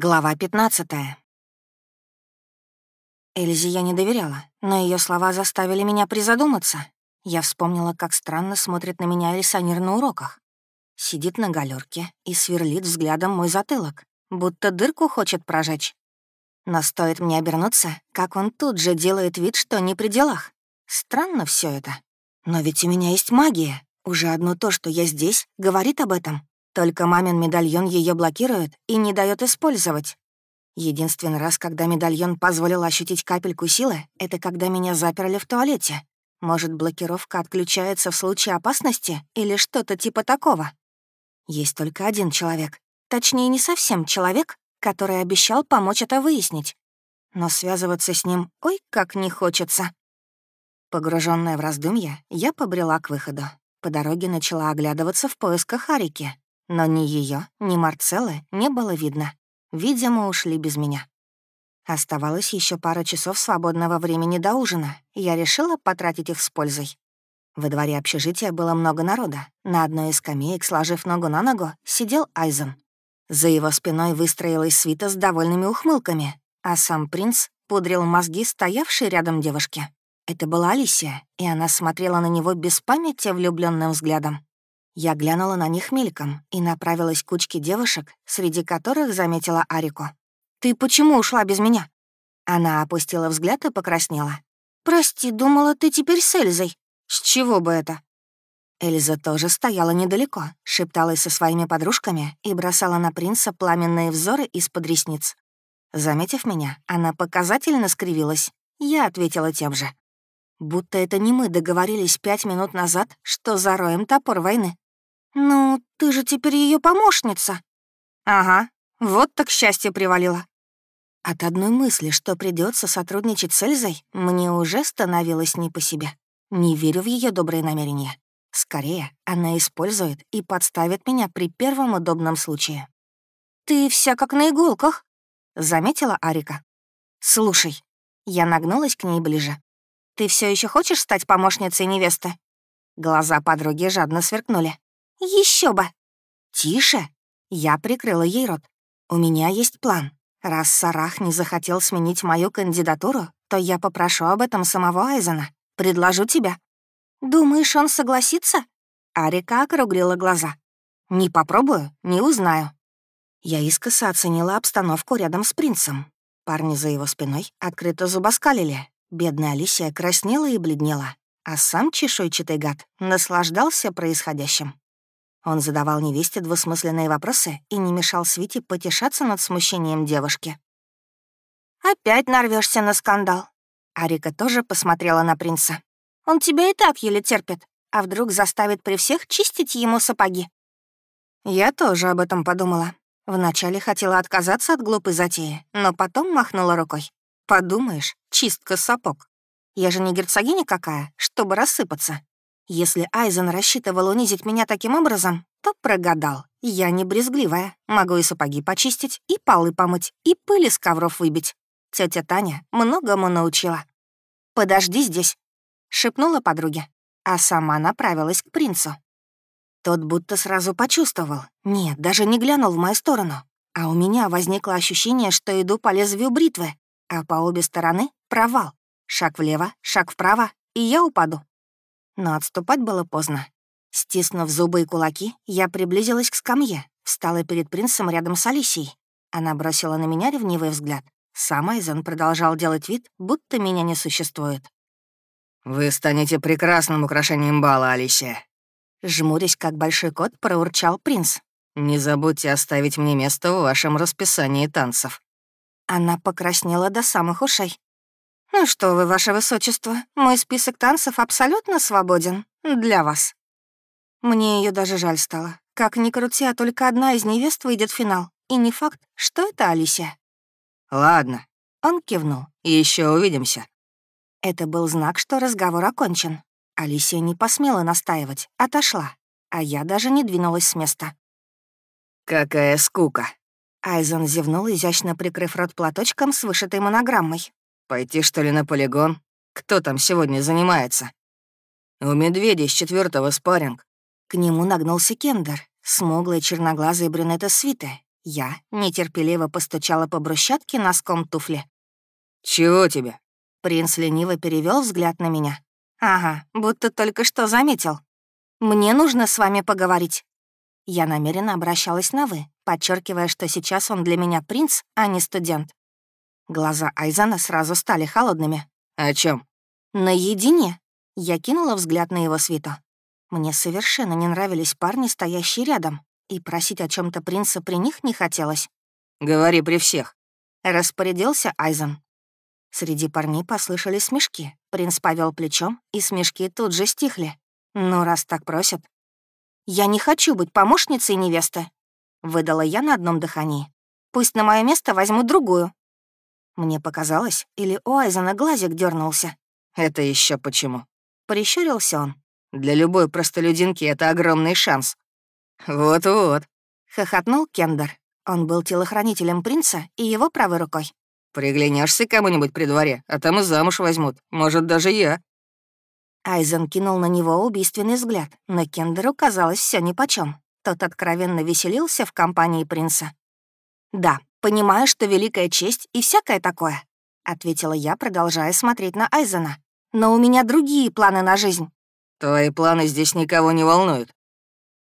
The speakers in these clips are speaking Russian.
Глава 15 Эльзе я не доверяла, но ее слова заставили меня призадуматься. Я вспомнила, как странно смотрит на меня Эльсанир на уроках. Сидит на галерке и сверлит взглядом мой затылок, будто дырку хочет прожечь. Но стоит мне обернуться, как он тут же делает вид, что не при делах. Странно все это. Но ведь у меня есть магия. Уже одно то, что я здесь, говорит об этом. Только мамин медальон ее блокирует и не дает использовать. Единственный раз, когда медальон позволил ощутить капельку силы, это когда меня заперли в туалете. Может, блокировка отключается в случае опасности или что-то типа такого? Есть только один человек. Точнее, не совсем человек, который обещал помочь это выяснить. Но связываться с ним ой как не хочется. Погруженная в раздумья, я побрела к выходу. По дороге начала оглядываться в поисках Арики, но ни ее, ни Марцеллы не было видно. Видимо, ушли без меня. Оставалось еще пара часов свободного времени до ужина, я решила потратить их с пользой. Во дворе общежития было много народа. На одной из скамеек, сложив ногу на ногу, сидел Айзен. За его спиной выстроилась свита с довольными ухмылками, а сам принц пудрил мозги стоявшей рядом девушки. Это была Алисия, и она смотрела на него без памяти влюбленным взглядом. Я глянула на них мельком и направилась к кучке девушек, среди которых заметила Арику. «Ты почему ушла без меня?» Она опустила взгляд и покраснела. «Прости, думала, ты теперь с Эльзой. С чего бы это?» Эльза тоже стояла недалеко, шепталась со своими подружками и бросала на принца пламенные взоры из-под ресниц. Заметив меня, она показательно скривилась. Я ответила тем же. Будто это не мы договорились пять минут назад, что зароем топор войны. «Ну, ты же теперь ее помощница». «Ага, вот так счастье привалило». От одной мысли, что придется сотрудничать с Эльзой, мне уже становилось не по себе. Не верю в ее добрые намерения. Скорее, она использует и подставит меня при первом удобном случае. «Ты вся как на иголках», — заметила Арика. «Слушай». Я нагнулась к ней ближе. «Ты все еще хочешь стать помощницей невесты?» Глаза подруги жадно сверкнули. Еще бы!» «Тише!» Я прикрыла ей рот. «У меня есть план. Раз Сарах не захотел сменить мою кандидатуру, то я попрошу об этом самого Айзена. Предложу тебя». «Думаешь, он согласится?» Арика округлила глаза. «Не попробую, не узнаю». Я искоса оценила обстановку рядом с принцем. Парни за его спиной открыто зубоскалили. Бедная Алисия краснела и бледнела, а сам чешуйчатый гад наслаждался происходящим. Он задавал невесте двусмысленные вопросы и не мешал Свите потешаться над смущением девушки. «Опять нарвешься на скандал». Арика тоже посмотрела на принца. «Он тебя и так еле терпит, а вдруг заставит при всех чистить ему сапоги?» Я тоже об этом подумала. Вначале хотела отказаться от глупой затеи, но потом махнула рукой. «Подумаешь, чистка сапог. Я же не герцогиня какая, чтобы рассыпаться. Если Айзен рассчитывал унизить меня таким образом, то прогадал. Я не брезгливая, могу и сапоги почистить, и полы помыть, и пыли с ковров выбить. Тетя Таня многому научила. «Подожди здесь», — шепнула подруге, а сама направилась к принцу. Тот будто сразу почувствовал. Нет, даже не глянул в мою сторону. А у меня возникло ощущение, что иду по лезвию бритвы, а по обе стороны — провал. Шаг влево, шаг вправо, и я упаду. Но отступать было поздно. Стиснув зубы и кулаки, я приблизилась к скамье, встала перед принцем рядом с Алисией. Она бросила на меня ревнивый взгляд. Сам Айзен продолжал делать вид, будто меня не существует. «Вы станете прекрасным украшением бала, Алисия». Жмурясь, как большой кот, проурчал принц. «Не забудьте оставить мне место в вашем расписании танцев». Она покраснела до самых ушей. «Ну что вы, ваше высочество, мой список танцев абсолютно свободен для вас». Мне ее даже жаль стало. Как ни крути, а только одна из невест выйдет в финал. И не факт, что это Алисия. «Ладно». Он кивнул. Еще увидимся». Это был знак, что разговор окончен. Алисия не посмела настаивать, отошла, а я даже не двинулась с места. «Какая скука!» Айзен зевнул, изящно прикрыв рот платочком с вышитой монограммой. Пойти, что ли, на полигон? Кто там сегодня занимается? У медведя с четвертого спарринг. К нему нагнулся Кендер, смуглый черноглазый брюнета свиты. Я нетерпеливо постучала по брусчатке носком туфли. «Чего тебе?» Принц лениво перевел взгляд на меня. «Ага, будто только что заметил. Мне нужно с вами поговорить». Я намеренно обращалась на «вы», подчеркивая, что сейчас он для меня принц, а не студент. Глаза Айзана сразу стали холодными. «О чем? «Наедине». Я кинула взгляд на его свиту. Мне совершенно не нравились парни, стоящие рядом, и просить о чем то принца при них не хотелось. «Говори при всех», — распорядился Айзен. Среди парней послышались смешки. Принц повел плечом, и смешки тут же стихли. Ну, раз так просят. «Я не хочу быть помощницей невесты», — выдала я на одном дыхании. «Пусть на мое место возьмут другую». Мне показалось, или у Айзена глазик дернулся. «Это еще почему?» Прищурился он. «Для любой простолюдинки это огромный шанс». «Вот-вот», — хохотнул Кендер. Он был телохранителем принца и его правой рукой. Приглянешься кому-нибудь при дворе, а там и замуж возьмут. Может, даже я». Айзен кинул на него убийственный взгляд, но Кендеру казалось все нипочем. Тот откровенно веселился в компании принца. «Да, понимаю, что великая честь и всякое такое», — ответила я, продолжая смотреть на Айзена. «Но у меня другие планы на жизнь». «Твои планы здесь никого не волнуют».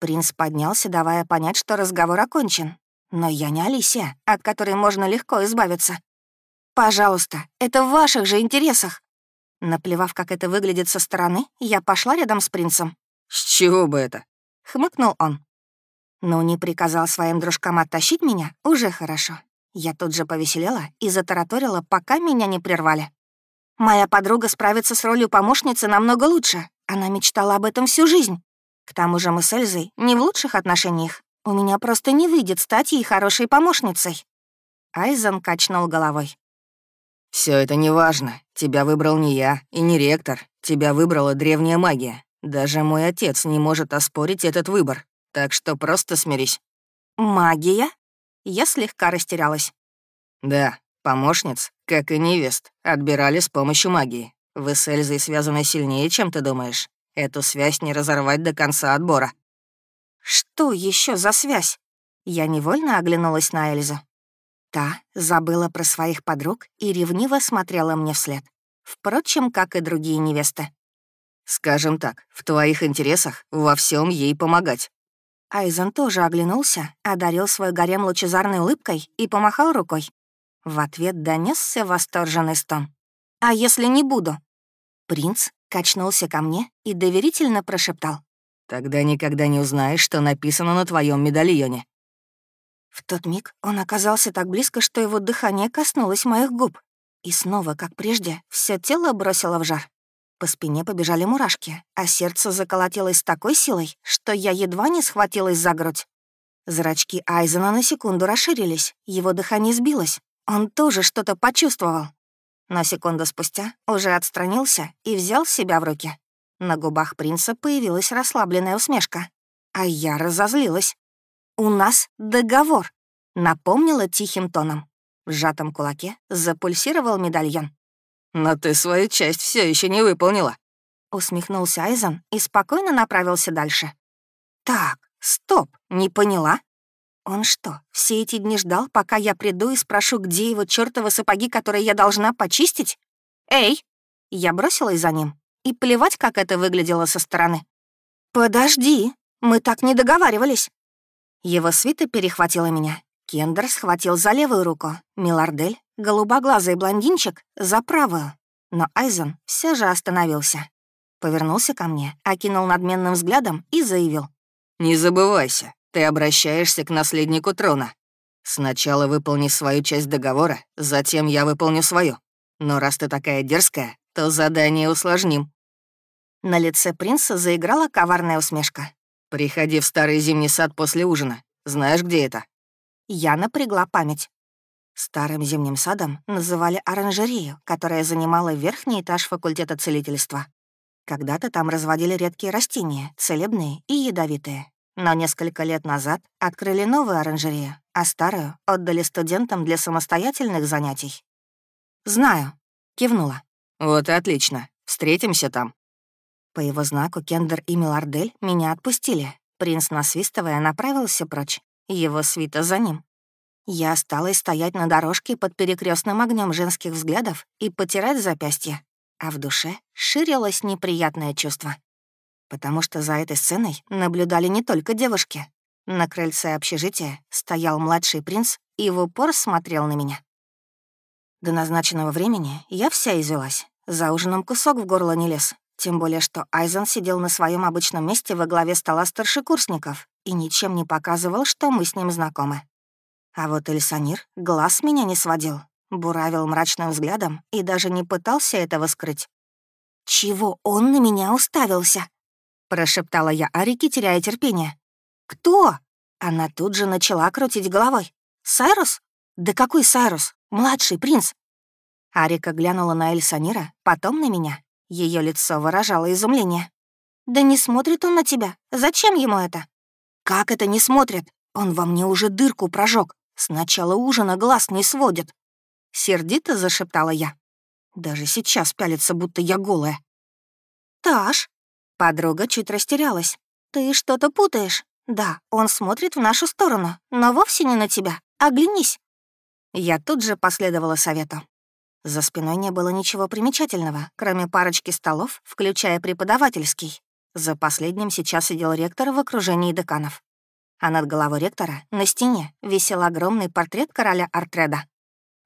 Принц поднялся, давая понять, что разговор окончен. Но я не Алисия, от которой можно легко избавиться. «Пожалуйста, это в ваших же интересах». Наплевав, как это выглядит со стороны, я пошла рядом с принцем. «С чего бы это?» — хмыкнул он. «Ну, не приказал своим дружкам оттащить меня, уже хорошо. Я тут же повеселела и затараторила, пока меня не прервали. Моя подруга справится с ролью помощницы намного лучше. Она мечтала об этом всю жизнь. К тому же мы с Эльзой не в лучших отношениях. У меня просто не выйдет стать ей хорошей помощницей». Айзен качнул головой. Все это не важно. Тебя выбрал не я и не ректор. Тебя выбрала древняя магия. Даже мой отец не может оспорить этот выбор. Так что просто смирись». «Магия?» Я слегка растерялась. «Да, помощниц, как и невест, отбирали с помощью магии. Вы с Эльзой связаны сильнее, чем ты думаешь. Эту связь не разорвать до конца отбора». «Что еще за связь?» Я невольно оглянулась на Эльзу. Та забыла про своих подруг и ревниво смотрела мне вслед. Впрочем, как и другие невесты. «Скажем так, в твоих интересах во всем ей помогать». Айзен тоже оглянулся, одарил свой гарем лучезарной улыбкой и помахал рукой. В ответ донесся восторженный стон. «А если не буду?» Принц качнулся ко мне и доверительно прошептал. «Тогда никогда не узнаешь, что написано на твоем медальоне. В тот миг он оказался так близко, что его дыхание коснулось моих губ. И снова, как прежде, все тело бросило в жар. По спине побежали мурашки, а сердце заколотилось такой силой, что я едва не схватилась за грудь. Зрачки Айзена на секунду расширились, его дыхание сбилось. Он тоже что-то почувствовал. Но секунду спустя уже отстранился и взял себя в руки. На губах принца появилась расслабленная усмешка. А я разозлилась. «У нас договор», — напомнила тихим тоном. В сжатом кулаке запульсировал медальон. «Но ты свою часть все еще не выполнила», — усмехнулся Айзен и спокойно направился дальше. «Так, стоп, не поняла?» Он что, все эти дни ждал, пока я приду и спрошу, где его чертовы сапоги, которые я должна почистить? Эй! Я бросилась за ним. И плевать, как это выглядело со стороны. «Подожди, мы так не договаривались. Его свита перехватила меня. Кендер схватил за левую руку, Милардель, голубоглазый блондинчик, за правую. Но Айзен все же остановился. Повернулся ко мне, окинул надменным взглядом и заявил. «Не забывайся, ты обращаешься к наследнику трона. Сначала выполни свою часть договора, затем я выполню свою. Но раз ты такая дерзкая, то задание усложним». На лице принца заиграла коварная усмешка. «Приходи в старый зимний сад после ужина. Знаешь, где это?» Я напрягла память. Старым зимним садом называли оранжерею, которая занимала верхний этаж факультета целительства. Когда-то там разводили редкие растения, целебные и ядовитые. Но несколько лет назад открыли новую оранжерею, а старую отдали студентам для самостоятельных занятий. «Знаю», — кивнула. «Вот и отлично. Встретимся там». По его знаку Кендер и Милардель меня отпустили. Принц, насвистывая, направился прочь. Его свита за ним. Я осталась стоять на дорожке под перекрестным огнем женских взглядов и потирать запястье, а в душе ширилось неприятное чувство. Потому что за этой сценой наблюдали не только девушки. На крыльце общежития стоял младший принц и в упор смотрел на меня. До назначенного времени я вся извелась. За ужином кусок в горло не лез. Тем более, что Айзен сидел на своем обычном месте во главе стола старшекурсников и ничем не показывал, что мы с ним знакомы. А вот Эльсанир глаз меня не сводил, буравил мрачным взглядом и даже не пытался этого скрыть. «Чего он на меня уставился?» — прошептала я Арике, теряя терпение. «Кто?» Она тут же начала крутить головой. «Сайрус? Да какой Сайрус? Младший принц!» Арика глянула на Эльсанира, потом на меня. Ее лицо выражало изумление. «Да не смотрит он на тебя. Зачем ему это?» «Как это не смотрит? Он во мне уже дырку прожег. С начала ужина глаз не сводит». Сердито зашептала я. Даже сейчас пялится, будто я голая. «Таш!» Подруга чуть растерялась. «Ты что-то путаешь. Да, он смотрит в нашу сторону, но вовсе не на тебя. Оглянись». Я тут же последовала совету. За спиной не было ничего примечательного, кроме парочки столов, включая преподавательский. За последним сейчас сидел ректор в окружении деканов. А над головой ректора на стене висел огромный портрет короля Артреда.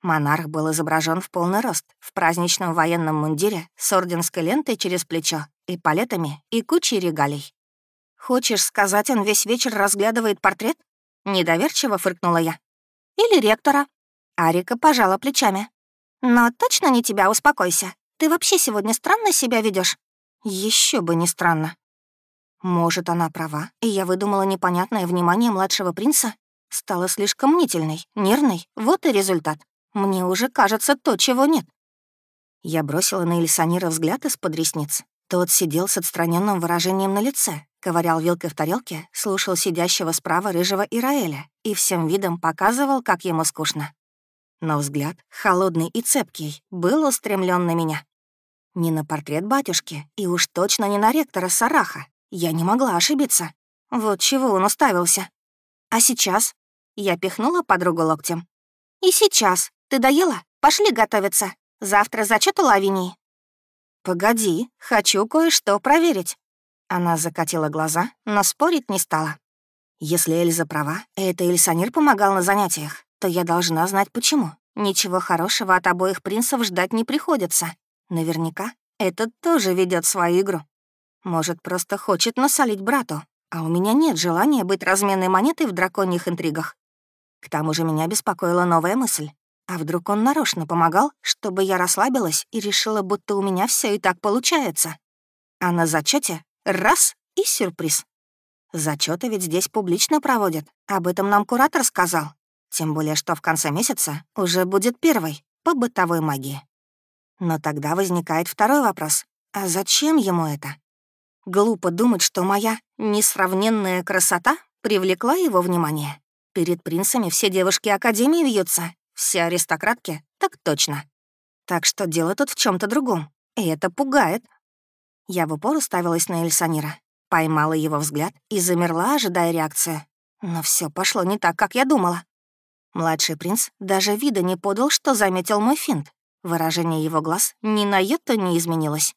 Монарх был изображен в полный рост, в праздничном военном мундире с орденской лентой через плечо, и палетами, и кучей регалий. «Хочешь сказать, он весь вечер разглядывает портрет?» Недоверчиво фыркнула я. «Или ректора?» Арика пожала плечами. Но точно не тебя, успокойся. Ты вообще сегодня странно себя ведешь? Еще бы не странно. Может, она права, и я выдумала непонятное внимание младшего принца? Стала слишком мнительной, нервной, вот и результат. Мне уже кажется то, чего нет. Я бросила на Элисанира взгляд из-под ресниц. Тот сидел с отстраненным выражением на лице, ковырял вилкой в тарелке, слушал сидящего справа рыжего Ираэля и всем видом показывал, как ему скучно но взгляд, холодный и цепкий, был устремлен на меня. Не на портрет батюшки, и уж точно не на ректора Сараха. Я не могла ошибиться. Вот чего он уставился. А сейчас? Я пихнула подругу локтем. И сейчас. Ты доела? Пошли готовиться. Завтра зачет у Лавинии. Погоди, хочу кое-что проверить. Она закатила глаза, но спорить не стала. Если Эльза права, это Эльсанир помогал на занятиях то я должна знать почему. Ничего хорошего от обоих принцев ждать не приходится. Наверняка этот тоже ведет свою игру. Может, просто хочет насолить брату, а у меня нет желания быть разменной монетой в драконьих интригах. К тому же меня беспокоила новая мысль. А вдруг он нарочно помогал, чтобы я расслабилась и решила, будто у меня все и так получается. А на зачете раз — и сюрприз. Зачеты ведь здесь публично проводят. Об этом нам куратор сказал. Тем более, что в конце месяца уже будет первый по бытовой магии. Но тогда возникает второй вопрос. А зачем ему это? Глупо думать, что моя несравненная красота привлекла его внимание. Перед принцами все девушки Академии вьются, все аристократки — так точно. Так что дело тут в чем то другом, и это пугает. Я в упор уставилась на Эльсанира, поймала его взгляд и замерла, ожидая реакции. Но все пошло не так, как я думала. Младший принц даже вида не подал, что заметил мой финт. Выражение его глаз ни на йоту не изменилось.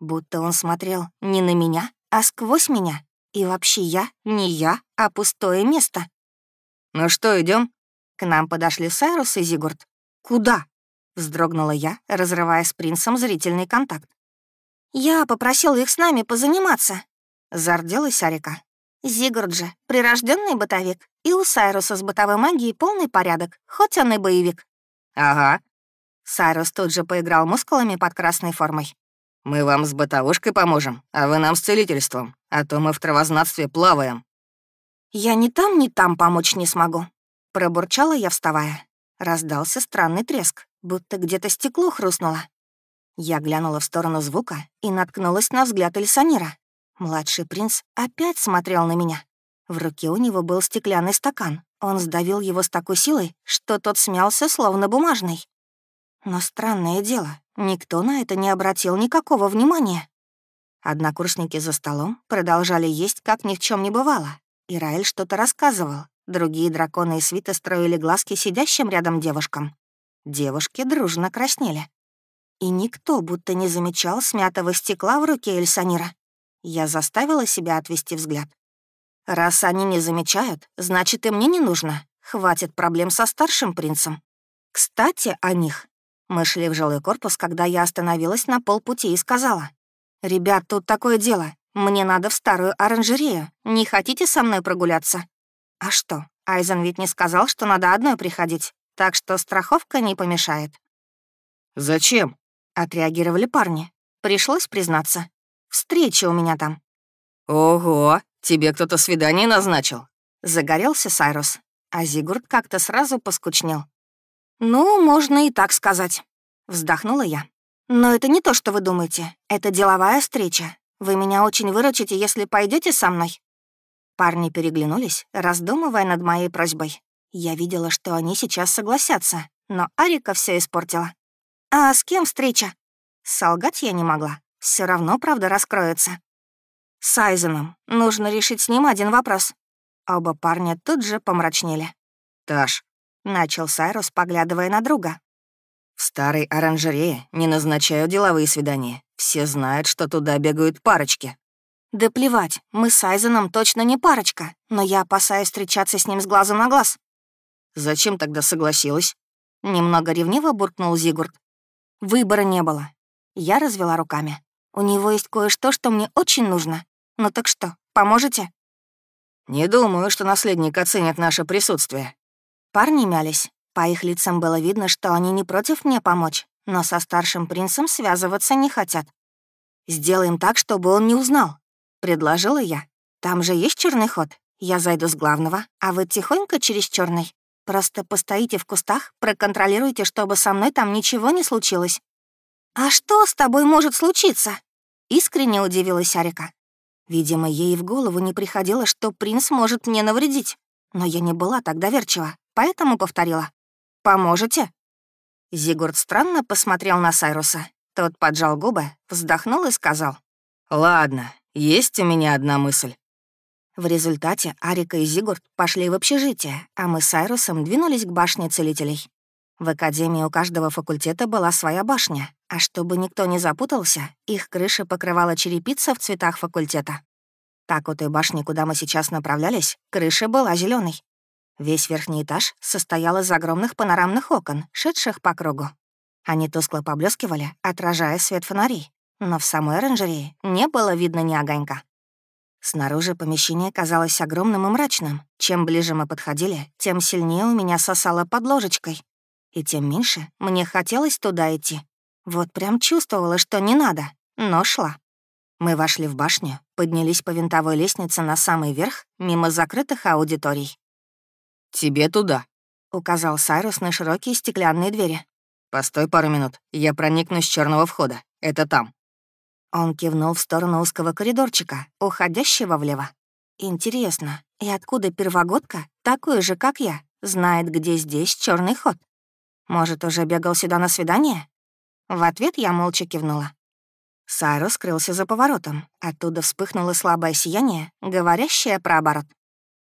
Будто он смотрел не на меня, а сквозь меня. И вообще я не я, а пустое место. «Ну что, идем? К нам подошли Сайрус и Зигурд. «Куда?» — вздрогнула я, разрывая с принцем зрительный контакт. «Я попросил их с нами позаниматься», — зарделась Арика. Зигурд же — прирожденный бытовик, и у Сайруса с бытовой магией полный порядок, хоть он и боевик. «Ага». Сайрус тут же поиграл мускулами под красной формой. «Мы вам с бытовушкой поможем, а вы нам с целительством, а то мы в травознатстве плаваем». «Я ни там, ни там помочь не смогу», — пробурчала я, вставая. Раздался странный треск, будто где-то стекло хрустнуло. Я глянула в сторону звука и наткнулась на взгляд Эльсанира. Младший принц опять смотрел на меня. В руке у него был стеклянный стакан. Он сдавил его с такой силой, что тот смялся, словно бумажный. Но странное дело, никто на это не обратил никакого внимания. Однокурсники за столом продолжали есть, как ни в чем не бывало. Ираэль что-то рассказывал. Другие драконы и свиты строили глазки сидящим рядом девушкам. Девушки дружно краснели. И никто будто не замечал смятого стекла в руке Эльсанира. Я заставила себя отвести взгляд. Раз они не замечают, значит, и мне не нужно. Хватит проблем со старшим принцем. Кстати, о них. Мы шли в жилой корпус, когда я остановилась на полпути и сказала. «Ребят, тут такое дело. Мне надо в старую оранжерею. Не хотите со мной прогуляться?» «А что? Айзен ведь не сказал, что надо одной приходить, так что страховка не помешает». «Зачем?» — отреагировали парни. Пришлось признаться. Встреча у меня там. «Ого, тебе кто-то свидание назначил?» Загорелся Сайрус, а Зигурд как-то сразу поскучнел. «Ну, можно и так сказать», — вздохнула я. «Но это не то, что вы думаете. Это деловая встреча. Вы меня очень выручите, если пойдете со мной». Парни переглянулись, раздумывая над моей просьбой. Я видела, что они сейчас согласятся, но Арика все испортила. «А с кем встреча?» Солгать я не могла. Все равно правда раскроется. «С Айзеном. Нужно решить с ним один вопрос». Оба парня тут же помрачнели. «Таш, — начал Сайрус, поглядывая на друга. «В старой оранжерее не назначают деловые свидания. Все знают, что туда бегают парочки». «Да плевать, мы с Айзеном точно не парочка, но я опасаюсь встречаться с ним с глазу на глаз». «Зачем тогда согласилась?» Немного ревниво буркнул Зигурд. Выбора не было. Я развела руками. У него есть кое-что, что мне очень нужно. Ну так что, поможете? Не думаю, что наследник оценит наше присутствие. Парни мялись. По их лицам было видно, что они не против мне помочь, но со старшим принцем связываться не хотят. «Сделаем так, чтобы он не узнал», — предложила я. «Там же есть черный ход. Я зайду с главного, а вы тихонько через черный. Просто постоите в кустах, проконтролируйте, чтобы со мной там ничего не случилось». «А что с тобой может случиться?» — искренне удивилась Арика. Видимо, ей в голову не приходило, что принц может мне навредить. Но я не была так доверчива поэтому повторила. «Поможете?» Зигурд странно посмотрел на Сайруса. Тот поджал губы, вздохнул и сказал. «Ладно, есть у меня одна мысль». В результате Арика и Зигурд пошли в общежитие, а мы с Айрусом двинулись к башне целителей. В академии у каждого факультета была своя башня, а чтобы никто не запутался, их крыша покрывала черепица в цветах факультета. Так у той башни, куда мы сейчас направлялись, крыша была зеленой. Весь верхний этаж состоял из огромных панорамных окон, шедших по кругу. Они тускло поблескивали, отражая свет фонарей, но в самой оранжерее не было видно ни огонька. Снаружи помещение казалось огромным и мрачным. Чем ближе мы подходили, тем сильнее у меня сосало под ложечкой. И тем меньше мне хотелось туда идти. Вот прям чувствовала, что не надо, но шла. Мы вошли в башню, поднялись по винтовой лестнице на самый верх, мимо закрытых аудиторий. «Тебе туда», — указал Сайрус на широкие стеклянные двери. «Постой пару минут, я проникну с черного входа. Это там». Он кивнул в сторону узкого коридорчика, уходящего влево. «Интересно, и откуда первогодка, такой же, как я, знает, где здесь черный ход? Может, уже бегал сюда на свидание?» В ответ я молча кивнула. Сайрус скрылся за поворотом. Оттуда вспыхнуло слабое сияние, говорящее про оборот.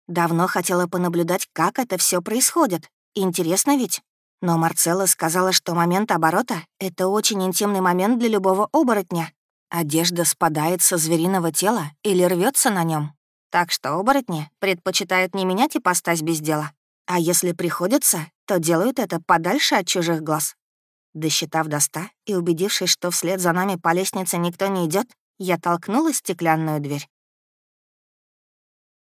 Давно хотела понаблюдать, как это все происходит. Интересно ведь? Но Марцелла сказала, что момент оборота — это очень интимный момент для любого оборотня. Одежда спадает со звериного тела или рвется на нем. Так что оборотни предпочитают не менять ипостась без дела. А если приходится, то делают это подальше от чужих глаз. Досчитав до ста и убедившись, что вслед за нами по лестнице никто не идет, я толкнула стеклянную дверь.